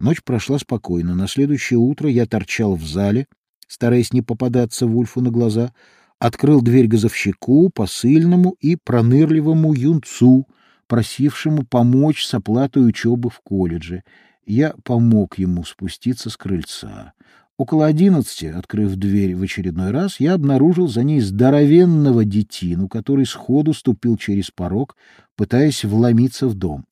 Ночь прошла спокойно. На следующее утро я торчал в зале, стараясь не попадаться Вульфу на глаза, открыл дверь газовщику, посыльному и пронырливому юнцу, просившему помочь с оплатой учебы в колледже. Я помог ему спуститься с крыльца. Около одиннадцати, открыв дверь в очередной раз, я обнаружил за ней здоровенного детину, который сходу ступил через порог, пытаясь вломиться в дом.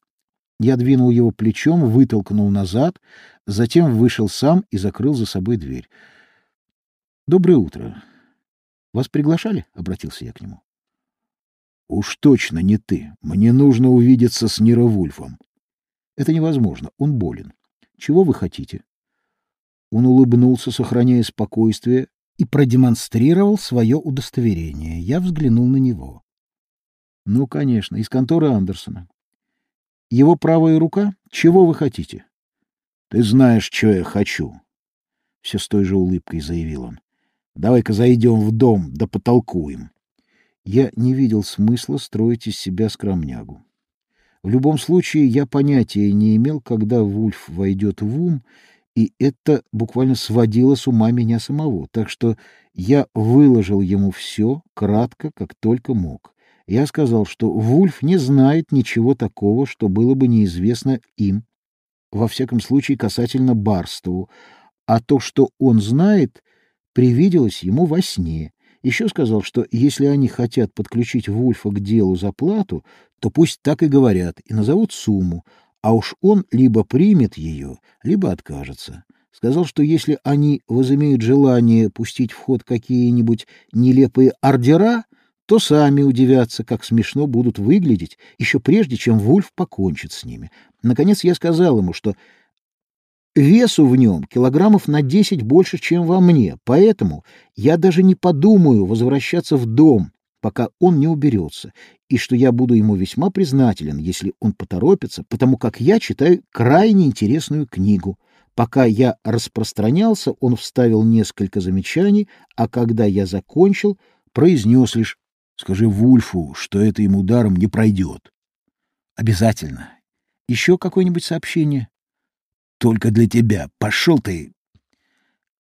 Я двинул его плечом, вытолкнул назад, затем вышел сам и закрыл за собой дверь. — Доброе утро. Вас приглашали? — обратился я к нему. — Уж точно не ты. Мне нужно увидеться с Нировульфом. — Это невозможно. Он болен. Чего вы хотите? Он улыбнулся, сохраняя спокойствие, и продемонстрировал свое удостоверение. Я взглянул на него. — Ну, конечно, из конторы Андерсона. Его правая рука? Чего вы хотите? — Ты знаешь, что я хочу. Все с той же улыбкой заявил он. — Давай-ка зайдем в дом, да потолкуем. Я не видел смысла строить из себя скромнягу. В любом случае, я понятия не имел, когда Вульф войдет в ум, и это буквально сводило с ума меня самого, так что я выложил ему все, кратко, как только мог. Я сказал, что Вульф не знает ничего такого, что было бы неизвестно им, во всяком случае касательно Барстову, а то, что он знает, привиделось ему во сне. Еще сказал, что если они хотят подключить Вульфа к делу за плату, то пусть так и говорят и назовут сумму, а уж он либо примет ее, либо откажется. Сказал, что если они возымеют желание пустить в ход какие-нибудь нелепые ордера, то сами удивятся, как смешно будут выглядеть, еще прежде, чем Вульф покончит с ними. Наконец я сказал ему, что весу в нем килограммов на десять больше, чем во мне, поэтому я даже не подумаю возвращаться в дом, пока он не уберется, и что я буду ему весьма признателен, если он поторопится, потому как я читаю крайне интересную книгу. Пока я распространялся, он вставил несколько замечаний, а когда я закончил, произнес лишь Скажи Вульфу, что это ему даром не пройдет. Обязательно. Еще какое-нибудь сообщение? Только для тебя. Пошел ты.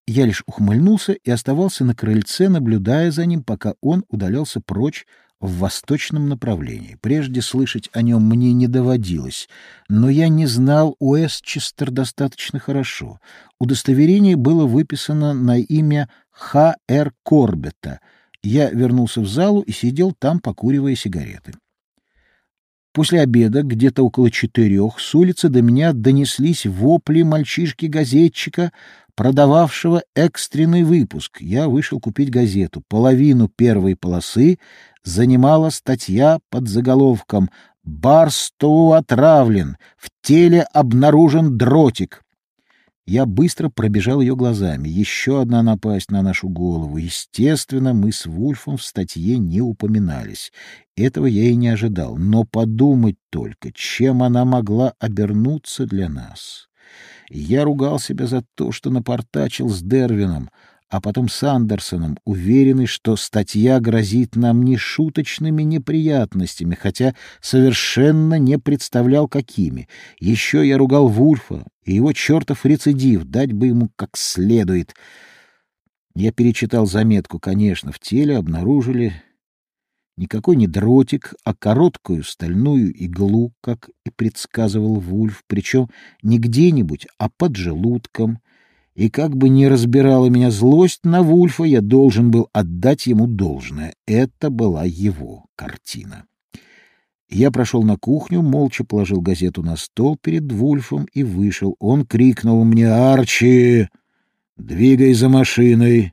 Я лишь ухмыльнулся и оставался на крыльце, наблюдая за ним, пока он удалялся прочь в восточном направлении. Прежде слышать о нем мне не доводилось, но я не знал Уэстчестер достаточно хорошо. Удостоверение было выписано на имя Х. Р. Корбета — я вернулся в залу и сидел там, покуривая сигареты. После обеда, где-то около четырех, с улицы до меня донеслись вопли мальчишки-газетчика, продававшего экстренный выпуск. Я вышел купить газету. Половину первой полосы занимала статья под заголовком «Барстоу отравлен, в теле обнаружен дротик». Я быстро пробежал ее глазами. Еще одна напасть на нашу голову. Естественно, мы с Вульфом в статье не упоминались. Этого я и не ожидал. Но подумать только, чем она могла обернуться для нас. Я ругал себя за то, что напортачил с Дервином, а потом с Андерсоном, уверенный, что статья грозит нам нешуточными неприятностями, хотя совершенно не представлял, какими. Еще я ругал Вульфа и его чертов рецидив, дать бы ему как следует. Я перечитал заметку, конечно, в теле обнаружили никакой не дротик, а короткую стальную иглу, как и предсказывал Вульф, причем не где-нибудь, а под желудком — и как бы ни разбирала меня злость на Вульфа, я должен был отдать ему должное. Это была его картина. Я прошел на кухню, молча положил газету на стол перед Вульфом и вышел. Он крикнул мне «Арчи! Двигай за машиной!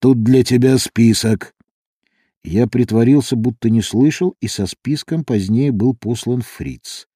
Тут для тебя список!» Я притворился, будто не слышал, и со списком позднее был послан Фриц.